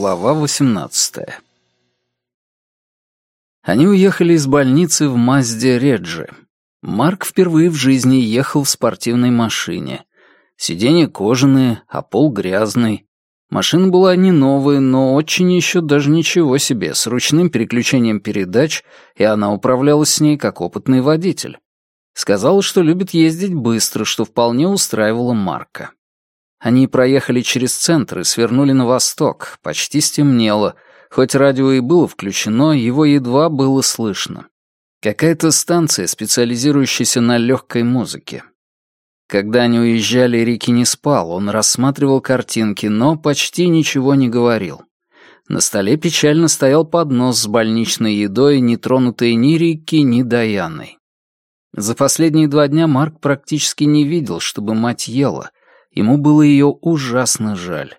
Глава 18 Они уехали из больницы в Мазде Реджи. Марк впервые в жизни ехал в спортивной машине. Сиденья кожаные, а пол грязный. Машина была не новая, но очень еще даже ничего себе, с ручным переключением передач, и она управлялась с ней как опытный водитель. Сказала, что любит ездить быстро, что вполне устраивало Марка. Они проехали через центр и свернули на восток. Почти стемнело. Хоть радио и было включено, его едва было слышно. Какая-то станция, специализирующаяся на легкой музыке. Когда они уезжали, Рики не спал, он рассматривал картинки, но почти ничего не говорил. На столе печально стоял поднос с больничной едой, не тронутой ни Рикки, ни Даяной. За последние два дня Марк практически не видел, чтобы мать ела, Ему было ее ужасно жаль.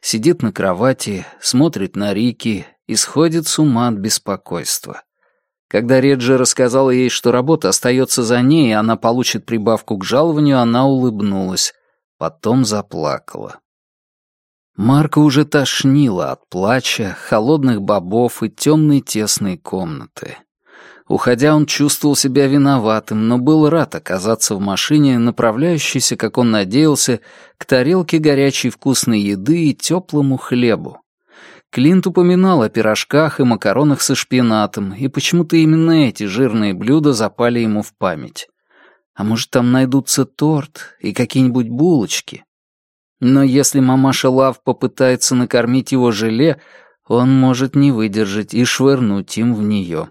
Сидит на кровати, смотрит на Рики и сходит с ума от беспокойства. Когда Реджи рассказала ей, что работа остается за ней, и она получит прибавку к жалованию, она улыбнулась, потом заплакала. Марка уже тошнило от плача, холодных бобов и темной тесной комнаты. Уходя, он чувствовал себя виноватым, но был рад оказаться в машине, направляющейся, как он надеялся, к тарелке горячей вкусной еды и теплому хлебу. Клинт упоминал о пирожках и макаронах со шпинатом, и почему-то именно эти жирные блюда запали ему в память. А может, там найдутся торт и какие-нибудь булочки? Но если мамаша Лав попытается накормить его желе, он может не выдержать и швырнуть им в нее.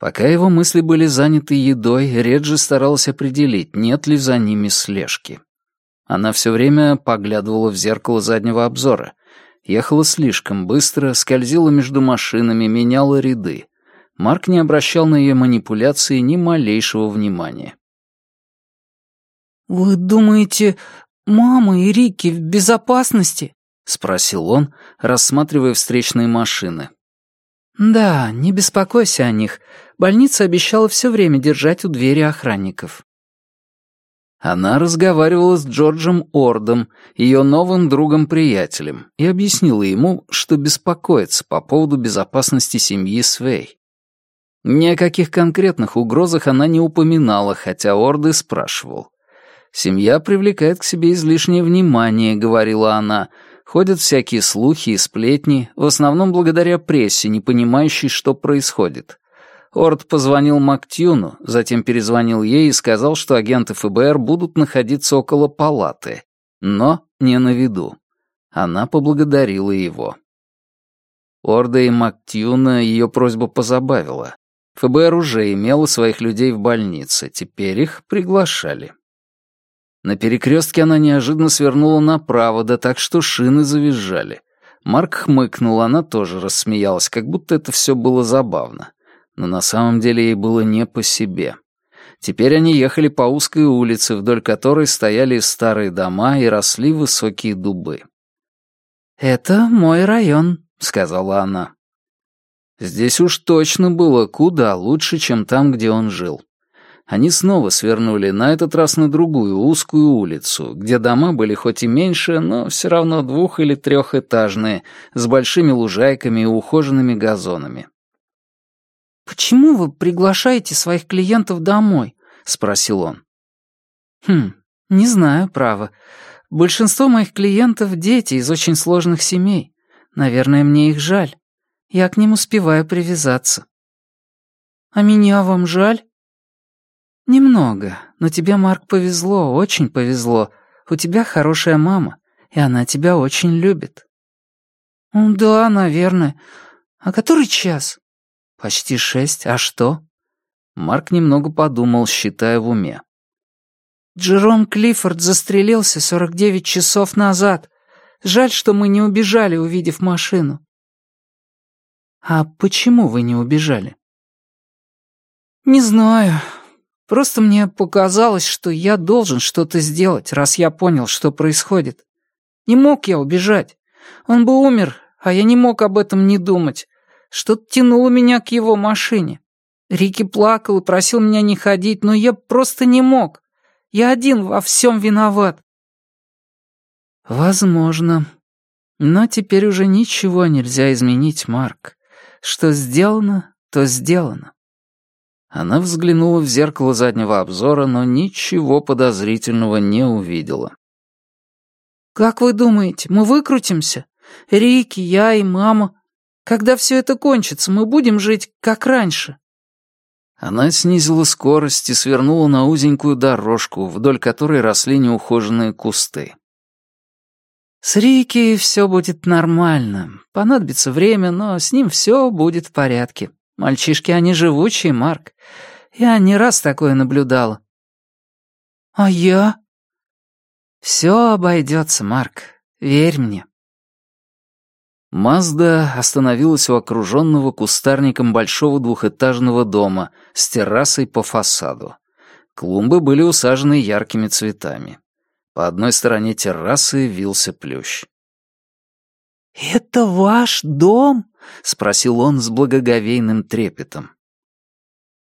Пока его мысли были заняты едой, Реджи старалась определить, нет ли за ними слежки. Она все время поглядывала в зеркало заднего обзора. Ехала слишком быстро, скользила между машинами, меняла ряды. Марк не обращал на ее манипуляции ни малейшего внимания. «Вы думаете, мама и Рики в безопасности?» — спросил он, рассматривая встречные машины. «Да, не беспокойся о них. Больница обещала все время держать у двери охранников». Она разговаривала с Джорджем Ордом, ее новым другом-приятелем, и объяснила ему, что беспокоится по поводу безопасности семьи Свей. Ни о каких конкретных угрозах она не упоминала, хотя Орды спрашивал. «Семья привлекает к себе излишнее внимание», — говорила она, — Ходят всякие слухи и сплетни, в основном благодаря прессе, не понимающей, что происходит. Орд позвонил Мактюну, затем перезвонил ей и сказал, что агенты ФБР будут находиться около палаты, но не на виду. Она поблагодарила его. Орда и Мактюна ее просьба позабавила. ФБР уже имело своих людей в больнице, теперь их приглашали. На перекрестке она неожиданно свернула направо, да так, что шины завизжали. Марк хмыкнул, она тоже рассмеялась, как будто это все было забавно. Но на самом деле ей было не по себе. Теперь они ехали по узкой улице, вдоль которой стояли старые дома и росли высокие дубы. «Это мой район», — сказала она. Здесь уж точно было куда лучше, чем там, где он жил. Они снова свернули, на этот раз на другую узкую улицу, где дома были хоть и меньше, но все равно двух- или трехэтажные, с большими лужайками и ухоженными газонами. «Почему вы приглашаете своих клиентов домой?» — спросил он. «Хм, не знаю, право. Большинство моих клиентов — дети из очень сложных семей. Наверное, мне их жаль. Я к ним успеваю привязаться». «А меня вам жаль?» «Немного, но тебе, Марк, повезло, очень повезло. У тебя хорошая мама, и она тебя очень любит». «Да, наверное. А который час?» «Почти шесть. А что?» Марк немного подумал, считая в уме. «Джером Клиффорд застрелился сорок девять часов назад. Жаль, что мы не убежали, увидев машину». «А почему вы не убежали?» «Не знаю. Просто мне показалось, что я должен что-то сделать, раз я понял, что происходит. Не мог я убежать. Он бы умер, а я не мог об этом не думать. Что-то тянуло меня к его машине. Рики плакал и просил меня не ходить, но я просто не мог. Я один во всем виноват. Возможно. Но теперь уже ничего нельзя изменить, Марк. Что сделано, то сделано. Она взглянула в зеркало заднего обзора, но ничего подозрительного не увидела. «Как вы думаете, мы выкрутимся? Рики, я и мама. Когда все это кончится, мы будем жить как раньше». Она снизила скорость и свернула на узенькую дорожку, вдоль которой росли неухоженные кусты. «С Рики все будет нормально. Понадобится время, но с ним все будет в порядке. Мальчишки, они живучие, Марк. Я не раз такое наблюдала». «А я?» «Все обойдется, Марк. Верь мне». Мазда остановилась у окруженного кустарником большого двухэтажного дома с террасой по фасаду. Клумбы были усажены яркими цветами. По одной стороне террасы вился плющ. «Это ваш дом?» — спросил он с благоговейным трепетом.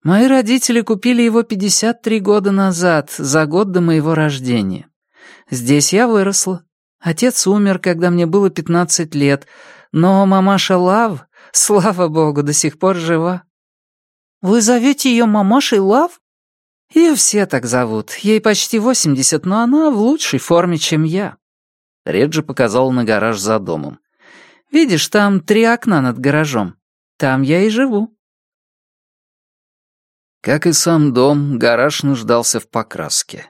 «Мои родители купили его 53 года назад, за год до моего рождения. Здесь я выросла. Отец умер, когда мне было 15 лет, но мамаша Лав, слава богу, до сих пор жива». «Вы зовете ее мамашей Лав?» Ее все так зовут. Ей почти восемьдесят, но она в лучшей форме, чем я». Реджи показал на гараж за домом. «Видишь, там три окна над гаражом. Там я и живу». Как и сам дом, гараж нуждался в покраске.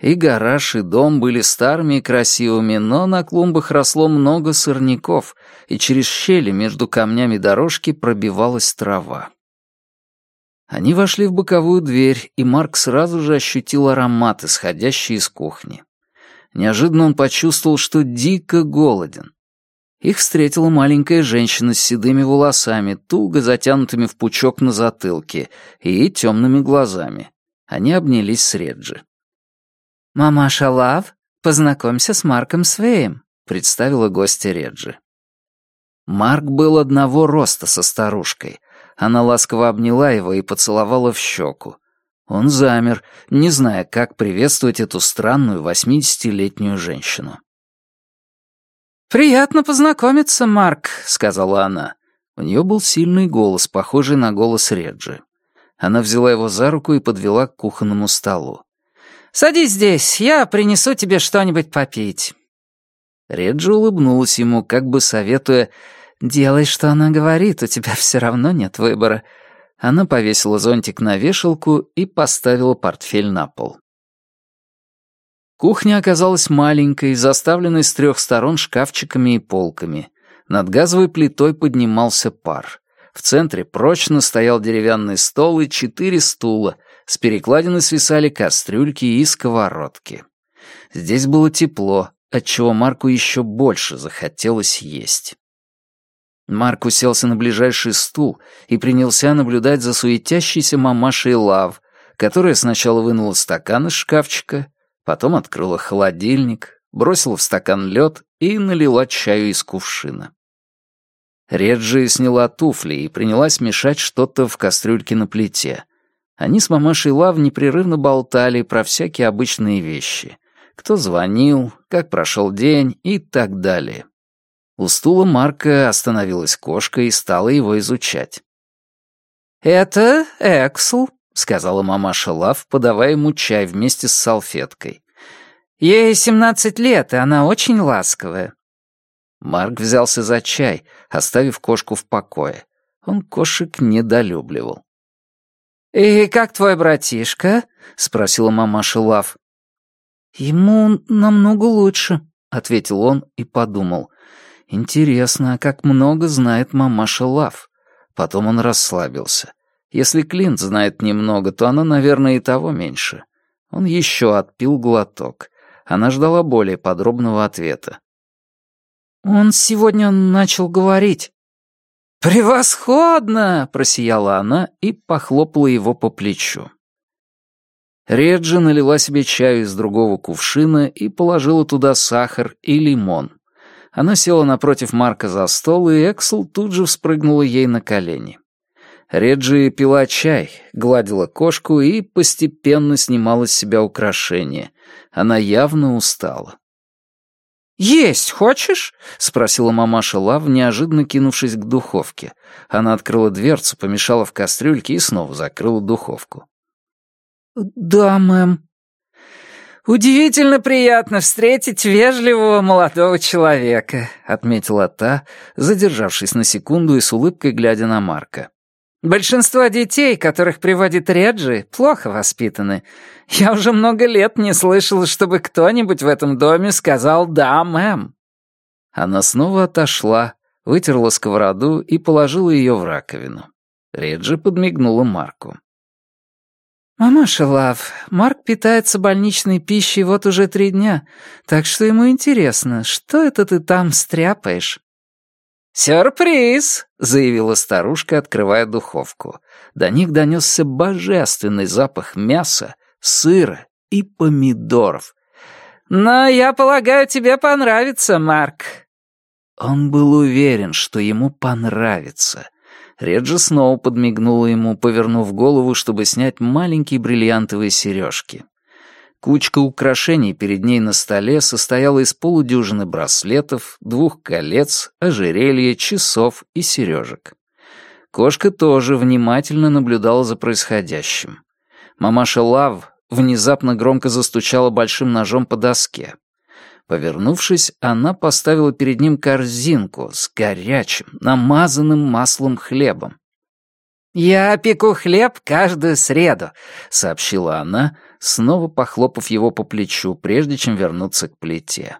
И гараж, и дом были старыми и красивыми, но на клумбах росло много сорняков, и через щели между камнями дорожки пробивалась трава. Они вошли в боковую дверь, и Марк сразу же ощутил аромат, исходящий из кухни. Неожиданно он почувствовал, что дико голоден. Их встретила маленькая женщина с седыми волосами, туго затянутыми в пучок на затылке, и темными глазами. Они обнялись с Реджи. «Мама Шалав, познакомься с Марком Свеем», — представила гостья Реджи. Марк был одного роста со старушкой — она ласково обняла его и поцеловала в щеку. Он замер, не зная, как приветствовать эту странную восьмидесятилетнюю женщину. «Приятно познакомиться, Марк», — сказала она. У нее был сильный голос, похожий на голос Реджи. Она взяла его за руку и подвела к кухонному столу. «Садись здесь, я принесу тебе что-нибудь попить». Реджи улыбнулась ему, как бы советуя «Делай, что она говорит, у тебя все равно нет выбора». Она повесила зонтик на вешалку и поставила портфель на пол. Кухня оказалась маленькой, заставленной с трех сторон шкафчиками и полками. Над газовой плитой поднимался пар. В центре прочно стоял деревянный стол и четыре стула, с перекладины свисали кастрюльки и сковородки. Здесь было тепло, отчего Марку еще больше захотелось есть. Марк уселся на ближайший стул и принялся наблюдать за суетящейся мамашей Лав, которая сначала вынула стакан из шкафчика, потом открыла холодильник, бросила в стакан лед и налила чаю из кувшина. Реджи сняла туфли и принялась мешать что-то в кастрюльке на плите. Они с мамашей Лав непрерывно болтали про всякие обычные вещи. Кто звонил, как прошел день и так далее. У стула Марка остановилась кошка и стала его изучать. «Это Эксл», — сказала мамаша Лав, подавая ему чай вместе с салфеткой. «Ей семнадцать лет, и она очень ласковая». Марк взялся за чай, оставив кошку в покое. Он кошек недолюбливал. «И как твой братишка?» — спросила мамаша Лав. «Ему намного лучше», — ответил он и подумал. Интересно, как много знает мамаша Лав. Потом он расслабился. Если Клинт знает немного, то она, наверное, и того меньше. Он еще отпил глоток. Она ждала более подробного ответа. «Он сегодня начал говорить». «Превосходно!» — просияла она и похлопала его по плечу. Реджи налила себе чаю из другого кувшина и положила туда сахар и лимон. Она села напротив Марка за стол, и Эксел тут же вспрыгнула ей на колени. Реджи пила чай, гладила кошку и постепенно снимала с себя украшения. Она явно устала. «Есть хочешь?» — спросила мамаша Лав, неожиданно кинувшись к духовке. Она открыла дверцу, помешала в кастрюльке и снова закрыла духовку. «Да, мэм». «Удивительно приятно встретить вежливого молодого человека», — отметила та, задержавшись на секунду и с улыбкой глядя на Марка. Большинство детей, которых приводит Реджи, плохо воспитаны. Я уже много лет не слышал, чтобы кто-нибудь в этом доме сказал «да, мэм». Она снова отошла, вытерла сковороду и положила ее в раковину. Реджи подмигнула Марку. «Мамаша Лав, Марк питается больничной пищей вот уже три дня, так что ему интересно, что это ты там стряпаешь?» «Сюрприз!» — заявила старушка, открывая духовку. До них донесся божественный запах мяса, сыра и помидоров. «Но я полагаю, тебе понравится, Марк». Он был уверен, что ему понравится. Реджи снова подмигнула ему, повернув голову, чтобы снять маленькие бриллиантовые сережки. Кучка украшений перед ней на столе состояла из полудюжины браслетов, двух колец, ожерелья, часов и сережек. Кошка тоже внимательно наблюдала за происходящим. Мамаша Лав внезапно громко застучала большим ножом по доске. Повернувшись, она поставила перед ним корзинку с горячим, намазанным маслом хлебом. «Я пеку хлеб каждую среду», — сообщила она, снова похлопав его по плечу, прежде чем вернуться к плите.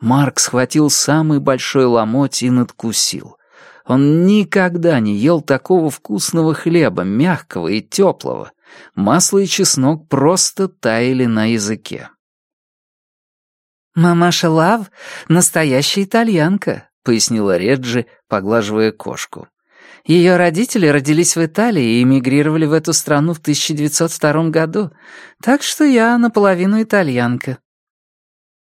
Марк схватил самый большой ломоть и надкусил. Он никогда не ел такого вкусного хлеба, мягкого и теплого. Масло и чеснок просто таяли на языке. «Мамаша Лав — настоящая итальянка», — пояснила Реджи, поглаживая кошку. Ее родители родились в Италии и эмигрировали в эту страну в 1902 году, так что я наполовину итальянка».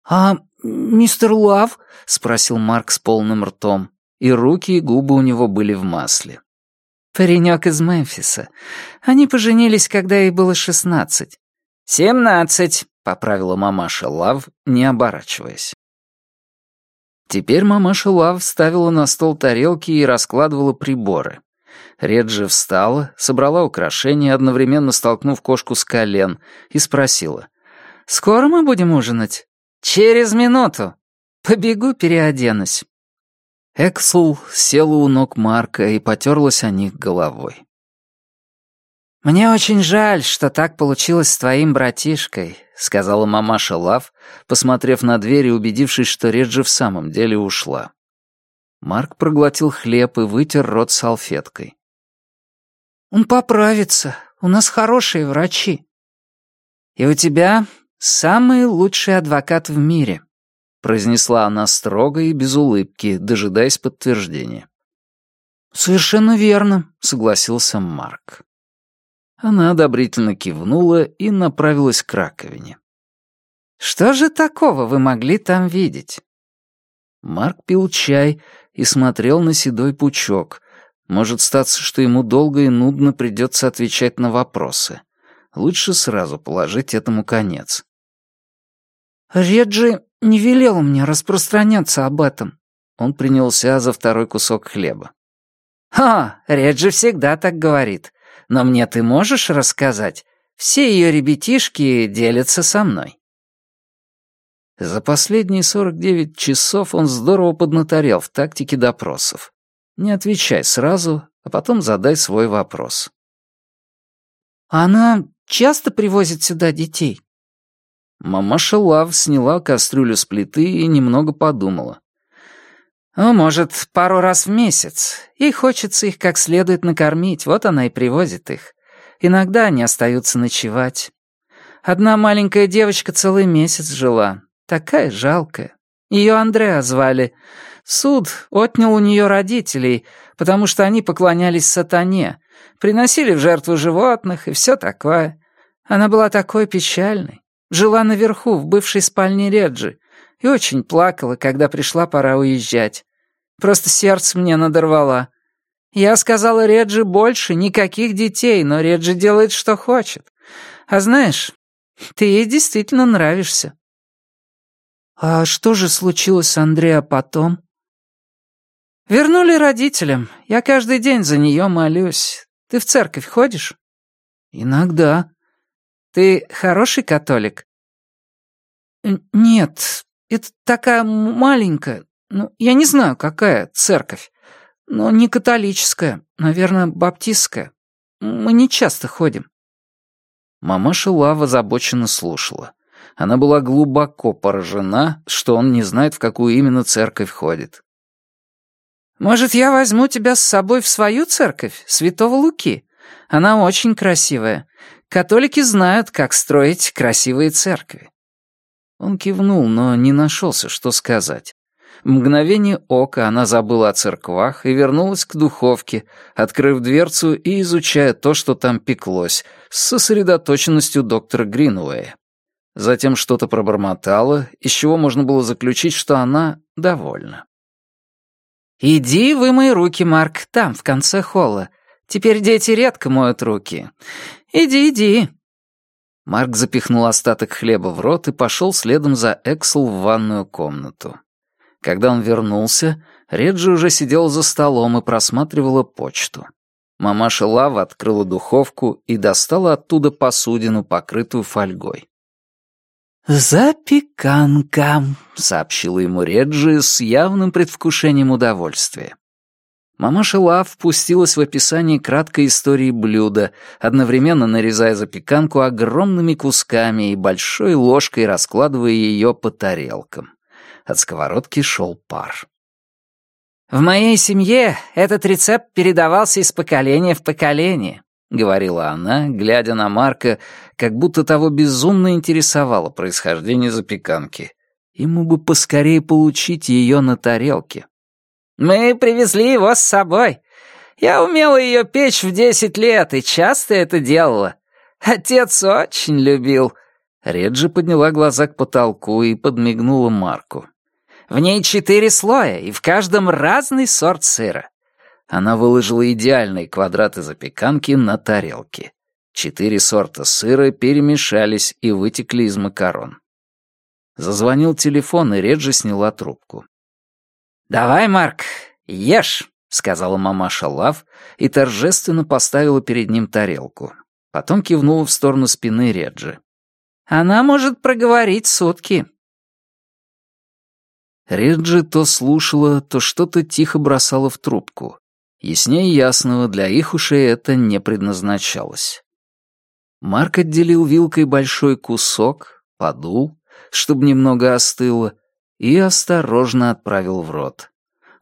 «А мистер Лав?» — спросил Марк с полным ртом, и руки и губы у него были в масле. «Паренек из Мемфиса. Они поженились, когда ей было шестнадцать». «Семнадцать», — поправила мамаша Лав, не оборачиваясь. Теперь мамаша Лав ставила на стол тарелки и раскладывала приборы. Реджи встала, собрала украшения, одновременно столкнув кошку с колен, и спросила. «Скоро мы будем ужинать?» «Через минуту. Побегу, переоденусь». Эксул села у ног Марка и потерлась о них головой. «Мне очень жаль, что так получилось с твоим братишкой», — сказала мамаша Лав, посмотрев на дверь и убедившись, что Реджи в самом деле ушла. Марк проглотил хлеб и вытер рот салфеткой. «Он поправится. У нас хорошие врачи». «И у тебя самый лучший адвокат в мире», — произнесла она строго и без улыбки, дожидаясь подтверждения. «Совершенно верно», — согласился Марк. Она одобрительно кивнула и направилась к раковине. «Что же такого вы могли там видеть?» Марк пил чай и смотрел на седой пучок. Может статься, что ему долго и нудно придется отвечать на вопросы. Лучше сразу положить этому конец. «Реджи не велел мне распространяться об этом». Он принялся за второй кусок хлеба. «Ха, Реджи всегда так говорит. Но мне ты можешь рассказать? Все ее ребятишки делятся со мной». За последние 49 часов он здорово поднаторел в тактике допросов. Не отвечай сразу, а потом задай свой вопрос. «Она часто привозит сюда детей?» Мамаша Лав сняла кастрюлю с плиты и немного подумала. «Ну, может, пару раз в месяц. Ей хочется их как следует накормить, вот она и привозит их. Иногда они остаются ночевать. Одна маленькая девочка целый месяц жила. Такая жалкая. Ее Андреа звали. Суд отнял у нее родителей, потому что они поклонялись сатане, приносили в жертву животных и все такое. Она была такой печальной. Жила наверху, в бывшей спальне Реджи, и очень плакала, когда пришла пора уезжать. Просто сердце мне надорвала. Я сказала Реджи больше, никаких детей, но Реджи делает, что хочет. А знаешь, ты ей действительно нравишься». «А что же случилось с Андреа потом?» «Вернули родителям. Я каждый день за нее молюсь. Ты в церковь ходишь?» «Иногда». «Ты хороший католик?» «Нет, это такая маленькая, ну, я не знаю, какая церковь, но не католическая, наверное, баптистская. Мы не часто ходим». Мамаша Лава озабоченно слушала. Она была глубоко поражена, что он не знает, в какую именно церковь ходит. «Может, я возьму тебя с собой в свою церковь, Святого Луки? Она очень красивая. Католики знают, как строить красивые церкви». Он кивнул, но не нашелся, что сказать. Мгновение ока она забыла о церквах и вернулась к духовке, открыв дверцу и изучая то, что там пеклось, с сосредоточенностью доктора Гринуэя. Затем что-то пробормотала, из чего можно было заключить, что она довольна. «Иди вымой руки, Марк, там, в конце холла. Теперь дети редко моют руки. Иди, иди». Марк запихнул остаток хлеба в рот и пошел следом за Эксел в ванную комнату. Когда он вернулся, Реджи уже сидела за столом и просматривала почту. Мамаша Лава открыла духовку и достала оттуда посудину, покрытую фольгой. «Запеканка», — сообщила ему Реджи с явным предвкушением удовольствия. Мамаша Лав впустилась в описание краткой истории блюда, одновременно нарезая запеканку огромными кусками и большой ложкой раскладывая ее по тарелкам. От сковородки шел пар. «В моей семье этот рецепт передавался из поколения в поколение. — говорила она, глядя на Марка, как будто того безумно интересовало происхождение запеканки. Ему бы поскорее получить ее на тарелке. «Мы привезли его с собой. Я умела ее печь в десять лет и часто это делала. Отец очень любил». Реджи подняла глаза к потолку и подмигнула Марку. «В ней четыре слоя, и в каждом разный сорт сыра. Она выложила идеальные квадраты запеканки на тарелке. Четыре сорта сыра перемешались и вытекли из макарон. Зазвонил телефон, и Реджи сняла трубку. «Давай, Марк, ешь!» — сказала мамаша Лав и торжественно поставила перед ним тарелку. Потом кивнула в сторону спины Реджи. «Она может проговорить сутки». Реджи то слушала, то что-то тихо бросала в трубку. Яснее ясного, для их ушей это не предназначалось. Марк отделил вилкой большой кусок, подул, чтобы немного остыло, и осторожно отправил в рот.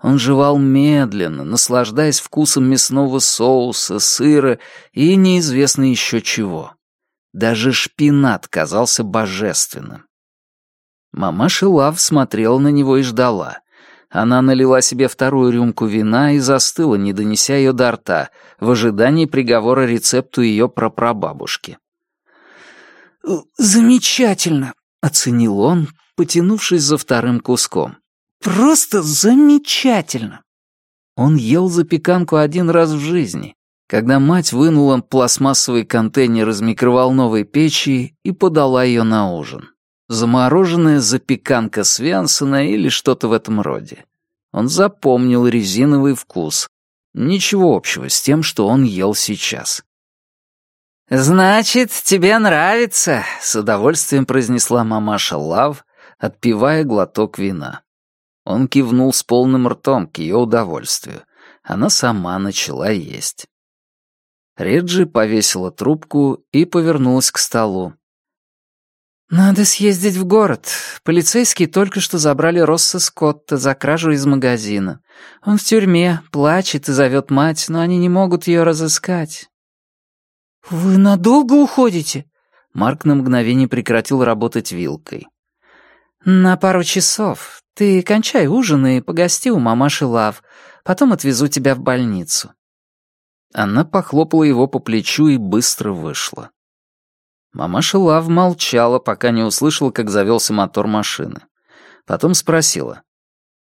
Он жевал медленно, наслаждаясь вкусом мясного соуса, сыра и неизвестно еще чего. Даже шпинат казался божественным. Мамаша Лав смотрела на него и ждала. Она налила себе вторую рюмку вина и застыла, не донеся ее до рта, в ожидании приговора рецепту ее прапрабабушки. «Замечательно!» — оценил он, потянувшись за вторым куском. «Просто замечательно!» Он ел запеканку один раз в жизни, когда мать вынула пластмассовый контейнер из микроволновой печи и подала ее на ужин замороженная запеканка Свянсона или что-то в этом роде. Он запомнил резиновый вкус. Ничего общего с тем, что он ел сейчас. «Значит, тебе нравится», — с удовольствием произнесла мамаша Лав, отпивая глоток вина. Он кивнул с полным ртом к ее удовольствию. Она сама начала есть. Реджи повесила трубку и повернулась к столу. «Надо съездить в город. Полицейские только что забрали Росса Скотта за кражу из магазина. Он в тюрьме, плачет и зовет мать, но они не могут ее разыскать». «Вы надолго уходите?» Марк на мгновение прекратил работать вилкой. «На пару часов. Ты кончай ужин и погости у мамаши Лав. Потом отвезу тебя в больницу». Она похлопала его по плечу и быстро вышла. Мамаша Лав молчала, пока не услышала, как завелся мотор машины. Потом спросила.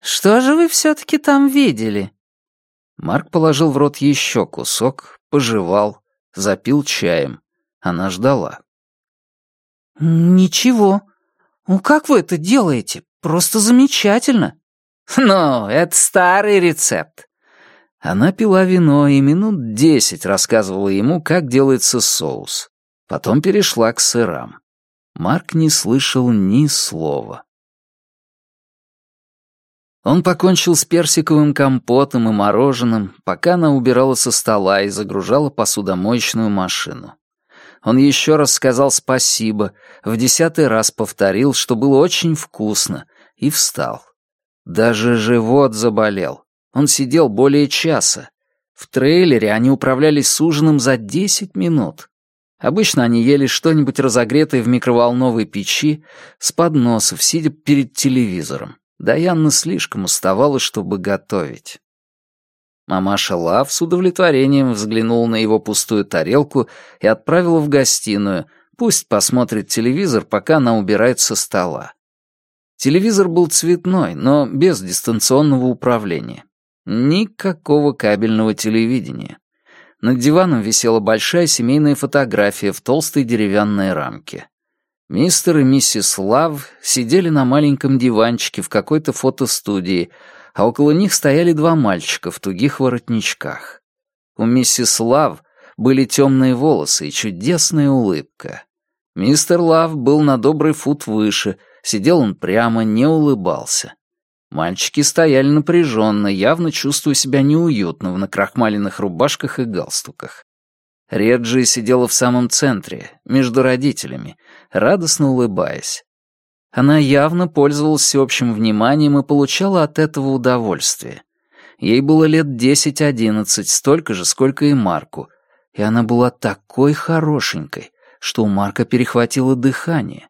«Что же вы все-таки там видели?» Марк положил в рот еще кусок, пожевал, запил чаем. Она ждала. «Ничего. Ну как вы это делаете? просто замечательно». «Ну, это старый рецепт». Она пила вино и минут десять рассказывала ему, как делается соус. Потом перешла к сырам. Марк не слышал ни слова. Он покончил с персиковым компотом и мороженым, пока она убирала со стола и загружала посудомоечную машину. Он еще раз сказал спасибо, в десятый раз повторил, что было очень вкусно, и встал. Даже живот заболел. Он сидел более часа. В трейлере они управлялись с ужином за десять минут. Обычно они ели что-нибудь разогретое в микроволновой печи с подносов, сидя перед телевизором. Даяна слишком уставала, чтобы готовить. Мамаша Лав с удовлетворением взглянула на его пустую тарелку и отправила в гостиную. Пусть посмотрит телевизор, пока она убирает со стола. Телевизор был цветной, но без дистанционного управления. Никакого кабельного телевидения. Над диваном висела большая семейная фотография в толстой деревянной рамке. Мистер и миссис Лав сидели на маленьком диванчике в какой-то фотостудии, а около них стояли два мальчика в тугих воротничках. У миссис Лав были темные волосы и чудесная улыбка. Мистер Лав был на добрый фут выше, сидел он прямо, не улыбался. Мальчики стояли напряженно, явно чувствуя себя неуютно в накрахмаленных рубашках и галстуках. Реджи сидела в самом центре, между родителями, радостно улыбаясь. Она явно пользовалась всеобщим вниманием и получала от этого удовольствие. Ей было лет десять-одиннадцать, столько же, сколько и Марку, и она была такой хорошенькой, что у Марка перехватило дыхание.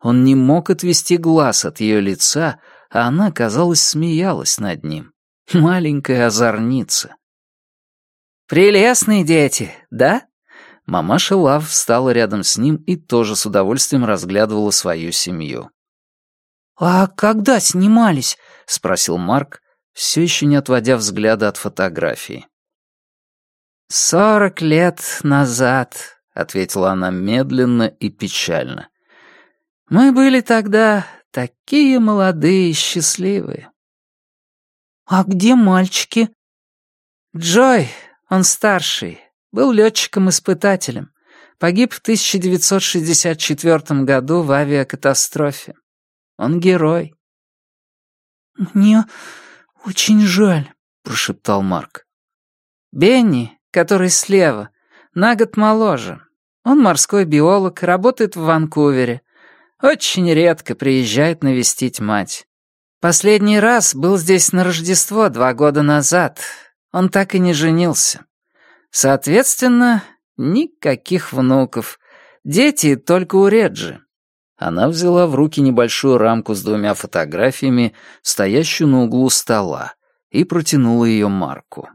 Он не мог отвести глаз от ее лица, а она, казалось, смеялась над ним. Маленькая озорница. «Прелестные дети, да?» Мамаша Лав встала рядом с ним и тоже с удовольствием разглядывала свою семью. «А когда снимались?» — спросил Марк, все еще не отводя взгляда от фотографии. «Сорок лет назад», — ответила она медленно и печально. «Мы были тогда такие молодые и счастливые». «А где мальчики?» «Джой, он старший, был летчиком-испытателем. Погиб в 1964 году в авиакатастрофе. Он герой. «Мне очень жаль», — прошептал Марк. «Бенни, который слева, на год моложе. Он морской биолог, работает в Ванкувере. Очень редко приезжает навестить мать. Последний раз был здесь на Рождество два года назад, он так и не женился. Соответственно, никаких внуков. Дети только у Реджи. Она взяла в руки небольшую рамку с двумя фотографиями, стоящую на углу стола, и протянула ее Марку.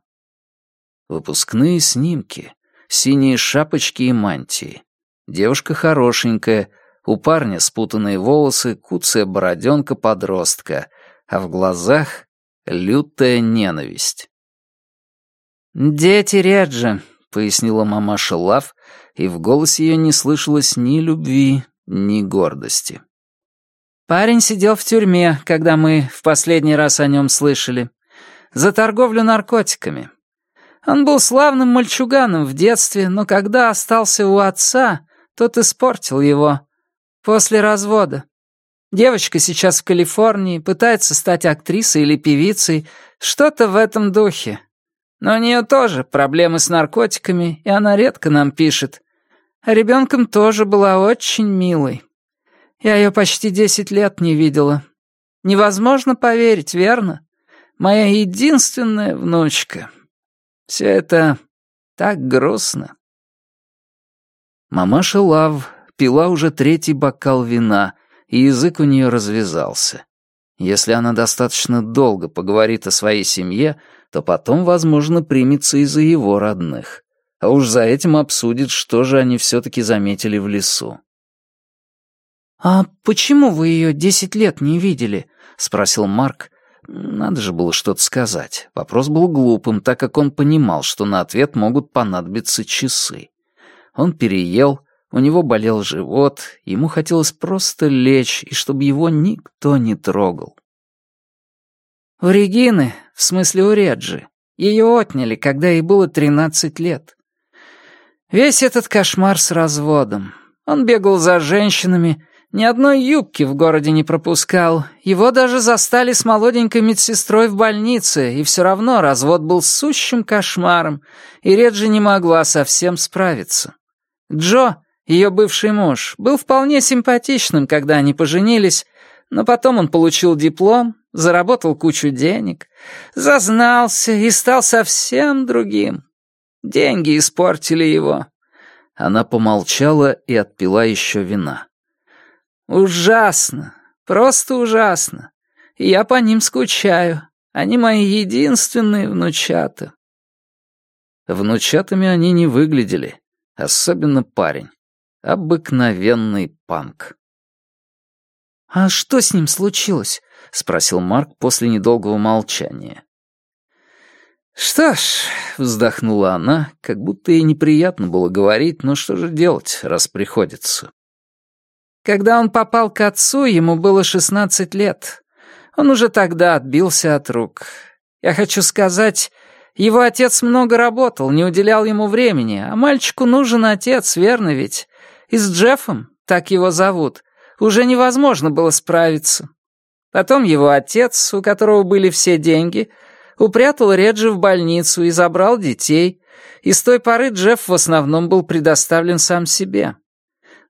Выпускные снимки, синие шапочки и мантии. Девушка хорошенькая, у парня спутанные волосы, куцая бороденка подростка, а в глазах лютая ненависть. «Дети Реджи», — пояснила мамаша Лав, и в голосе ее не слышалось ни любви, ни гордости. «Парень сидел в тюрьме, когда мы в последний раз о нем слышали. За торговлю наркотиками. Он был славным мальчуганом в детстве, но когда остался у отца, тот испортил его. После развода. Девочка сейчас в Калифорнии, пытается стать актрисой или певицей, что-то в этом духе. Но у нее тоже проблемы с наркотиками, и она редко нам пишет. А ребенком тоже была очень милой. Я ее почти десять лет не видела. Невозможно поверить, верно? Моя единственная внучка. Все это так грустно. Мамаша Лав пила уже третий бокал вина, и язык у нее развязался. Если она достаточно долго поговорит о своей семье, то потом, возможно, примется из-за его родных. А уж за этим обсудит, что же они все-таки заметили в лесу. «А почему вы ее десять лет не видели?» — спросил Марк. Надо же было что-то сказать. Вопрос был глупым, так как он понимал, что на ответ могут понадобиться часы. Он переел, У него болел живот, ему хотелось просто лечь, и чтобы его никто не трогал. «У Регины, в смысле у Реджи, ее отняли, когда ей было тринадцать лет. Весь этот кошмар с разводом. Он бегал за женщинами, ни одной юбки в городе не пропускал. Его даже застали с молоденькой медсестрой в больнице, и все равно развод был сущим кошмаром, и Реджи не могла совсем справиться. Джо, ее бывший муж, был вполне симпатичным, когда они поженились, но потом он получил диплом, заработал кучу денег, зазнался и стал совсем другим. Деньги испортили его. Она помолчала и отпила еще вина. Ужасно, просто ужасно. Я по ним скучаю. Они мои единственные внучата. Внучатами они не выглядели, особенно парень. Обыкновенный панк. «А что с ним случилось?» — спросил Марк после недолгого молчания. «Что ж», — вздохнула она, как будто ей неприятно было говорить, но что же делать, раз приходится. Когда он попал к отцу, ему было шестнадцать лет. Он уже тогда отбился от рук. Я хочу сказать, его отец много работал, не уделял ему времени, а мальчику нужен отец, верно ведь? И с Джеффом, так его зовут, уже невозможно было справиться. Потом его отец, у которого были все деньги, упрятал Реджи в больницу и забрал детей, и с той поры Джефф в основном был предоставлен сам себе.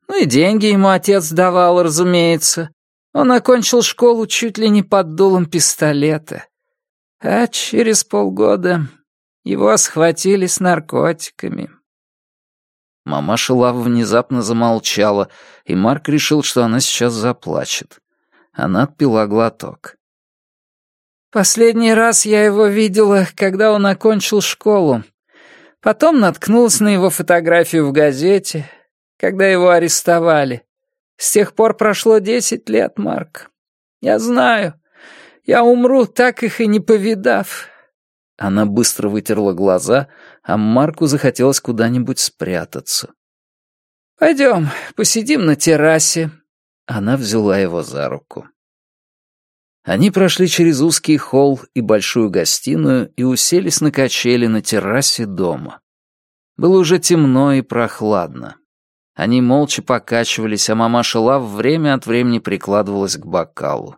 Ну и деньги ему отец давал, разумеется. Он окончил школу чуть ли не под дулом пистолета. А через полгода его схватили с наркотиками. Мамаша Лава внезапно замолчала, и Марк решил, что она сейчас заплачет. Она отпила глоток. «Последний раз я его видела, когда он окончил школу. Потом наткнулась на его фотографию в газете, когда его арестовали. С тех пор прошло десять лет, Марк. Я знаю, я умру, так их и не повидав». Она быстро вытерла глаза, а Марку захотелось куда-нибудь спрятаться. «Пойдем, посидим на террасе». Она взяла его за руку. Они прошли через узкий холл и большую гостиную и уселись на качели на террасе дома. Было уже темно и прохладно. Они молча покачивались, а мамаша Лав время от времени прикладывалась к бокалу.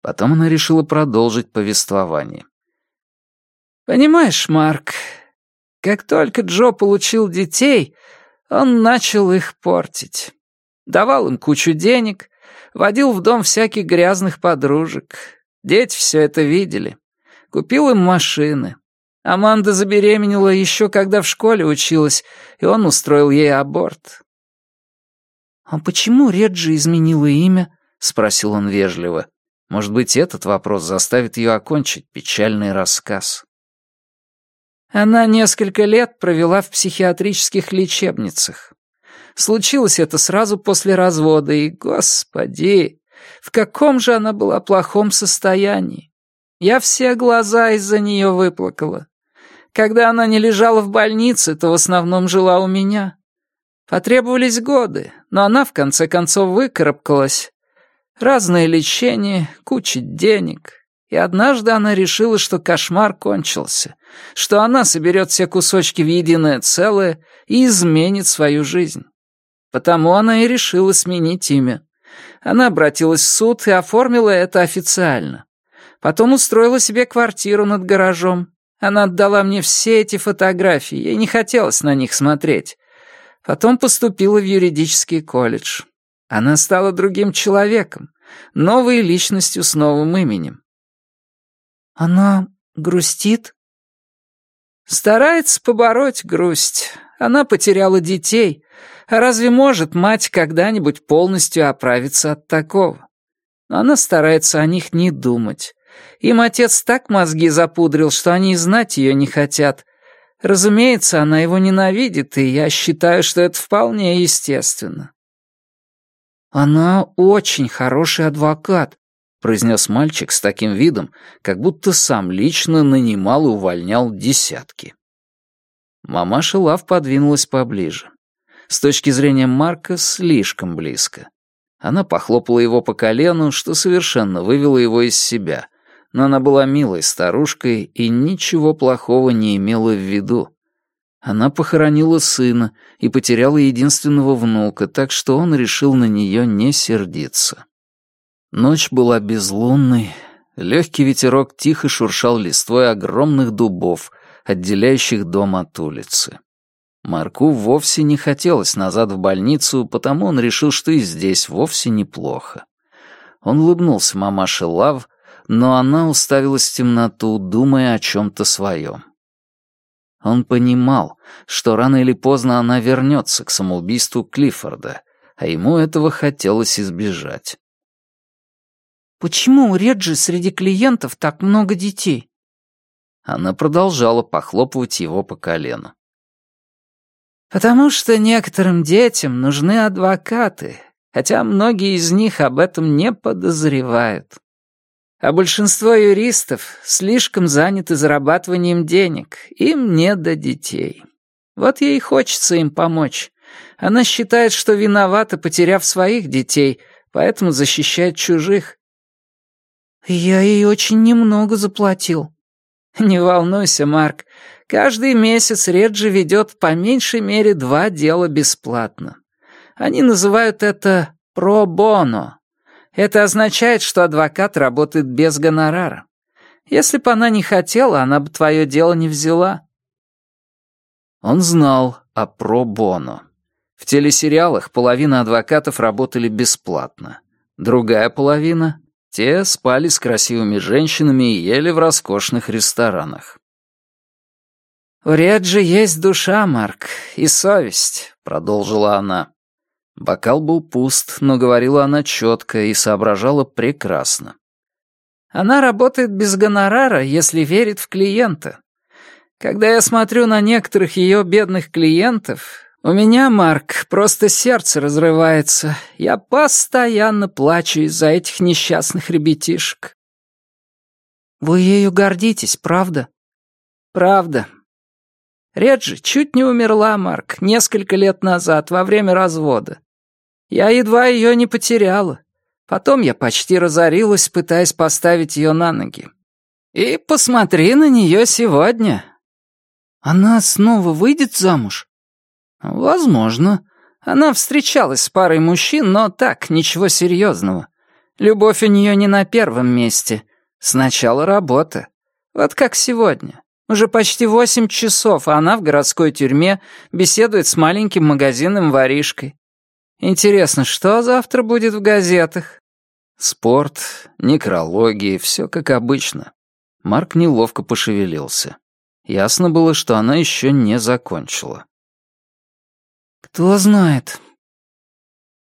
Потом она решила продолжить повествование. «Понимаешь, Марк, как только Джо получил детей, он начал их портить. Давал им кучу денег, водил в дом всяких грязных подружек. Дети все это видели. Купил им машины. Аманда забеременела еще когда в школе училась, и он устроил ей аборт. «А почему Реджи изменила имя?» — спросил он вежливо. Может быть, этот вопрос заставит ее окончить печальный рассказ. Она несколько лет провела в психиатрических лечебницах. Случилось это сразу после развода, и, господи, в каком же она была плохом состоянии. Я все глаза из-за нее выплакала. Когда она не лежала в больнице, то в основном жила у меня. Потребовались годы, но она в конце концов выкарабкалась. Разное лечение, куча денег. И однажды она решила, что кошмар кончился, что она соберет все кусочки в единое целое и изменит свою жизнь. Потому она и решила сменить имя. Она обратилась в суд и оформила это официально. Потом устроила себе квартиру над гаражом, она отдала мне все эти фотографии, ей не хотелось на них смотреть. Потом поступила в юридический колледж. Она стала другим человеком, новой личностью с новым именем. «Она грустит?» «Старается побороть грусть. Она потеряла детей. Разве может мать когда-нибудь полностью оправиться от такого? Но она старается о них не думать. Им отец так мозги запудрил, что они и знать ее не хотят. Разумеется, она его ненавидит, и я считаю, что это вполне естественно. «Она очень хороший адвокат», — произнес мальчик с таким видом, как будто сам лично нанимал и увольнял десятки. Мамаша Лав подвинулась поближе. С точки зрения Марка, слишком близко. Она похлопала его по колену, что совершенно вывело его из себя, но она была милой старушкой и ничего плохого не имела в виду. Она похоронила сына и потеряла единственного внука, так что он решил на нее не сердиться. Ночь была безлунной, легкий ветерок тихо шуршал листвой огромных дубов, отделяющих дом от улицы. Марку вовсе не хотелось назад в больницу, потому он решил, что и здесь вовсе неплохо. Он улыбнулся мамаше Лав, но она уставилась в темноту, думая о чем-то своем. Он понимал, что рано или поздно она вернется к самоубийству Клиффорда, а ему этого хотелось избежать. «Почему у Реджи среди клиентов так много детей?» Она продолжала похлопывать его по колену. «Потому что некоторым детям нужны адвокаты, хотя многие из них об этом не подозревают. А большинство юристов слишком заняты зарабатыванием денег, им не до детей. Вот ей хочется им помочь. Она считает, что виновата, потеряв своих детей, поэтому защищает чужих. Я ей очень немного заплатил. Не волнуйся, Марк. Каждый месяц Реджи ведет по меньшей мере два дела бесплатно. Они называют это «про-боно», это означает, что адвокат работает без гонорара. Если бы она не хотела, она бы твое дело не взяла». Он знал о про-боно. В телесериалах половина адвокатов работали бесплатно. Другая половина — те спали с красивыми женщинами и ели в роскошных ресторанах. «У Реджи есть душа, Марк, и совесть», — продолжила она. Бокал был пуст, но говорила она четко и соображала прекрасно. Она работает без гонорара, если верит в клиента. Когда я смотрю на некоторых ее бедных клиентов, у меня, Марк, просто сердце разрывается. Я постоянно плачу из-за этих несчастных ребятишек. Вы ею гордитесь, правда? Правда. Реджи чуть не умерла, Марк, несколько лет назад, во время развода. Я едва ее не потеряла. Потом я почти разорилась, пытаясь поставить ее на ноги. И посмотри на нее сегодня. Она снова выйдет замуж? Возможно. Она встречалась с парой мужчин, но так, ничего серьезного. Любовь у нее не на первом месте. Сначала работа. Вот как сегодня. Уже почти восемь часов, а она в городской тюрьме беседует с маленьким магазинным воришкой. Интересно, что завтра будет в газетах? Спорт, некрологии, все как обычно. Марк неловко пошевелился. Ясно было, что она еще не закончила. Кто знает.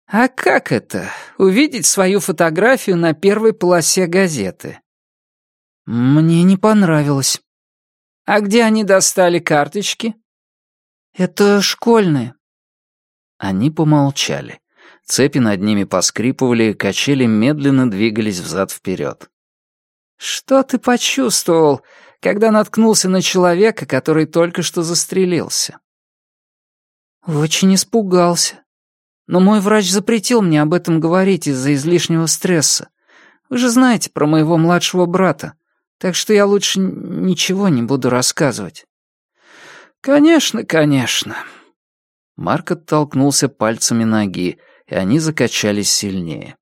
А как это, увидеть свою фотографию на первой полосе газеты? Мне не понравилось. А где они достали карточки? Это школьные. Они помолчали. Цепи над ними поскрипывали, качели медленно двигались взад-вперед. «Что ты почувствовал, когда наткнулся на человека, который только что застрелился?» «Очень испугался. Но мой врач запретил мне об этом говорить из-за излишнего стресса. Вы же знаете про моего младшего брата, так что я лучше ничего не буду рассказывать». «Конечно, конечно», Марк оттолкнулся пальцами ноги, и они закачались сильнее.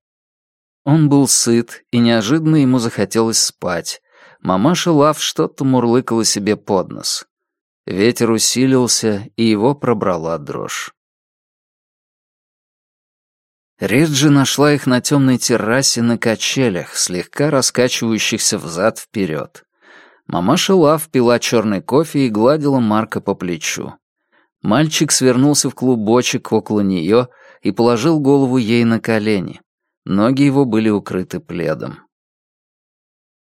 Он был сыт, и неожиданно ему захотелось спать. Мамаша Лав что-то мурлыкала себе под нос. Ветер усилился, и его пробрала дрожь. Реджи нашла их на темной террасе на качелях, слегка раскачивающихся взад-вперед. Мамаша Лав пила черный кофе и гладила Марка по плечу. Мальчик свернулся в клубочек около нее и положил голову ей на колени. Ноги его были укрыты пледом.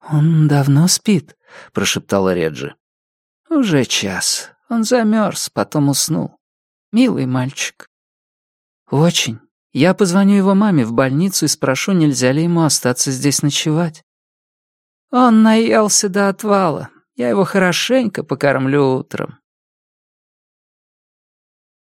«Он давно спит?» — прошептала Реджи. «Уже час. Он замерз, потом уснул. Милый мальчик». «Очень. Я позвоню его маме в больницу и спрошу, нельзя ли ему остаться здесь ночевать». «Он наелся до отвала. Я его хорошенько покормлю утром».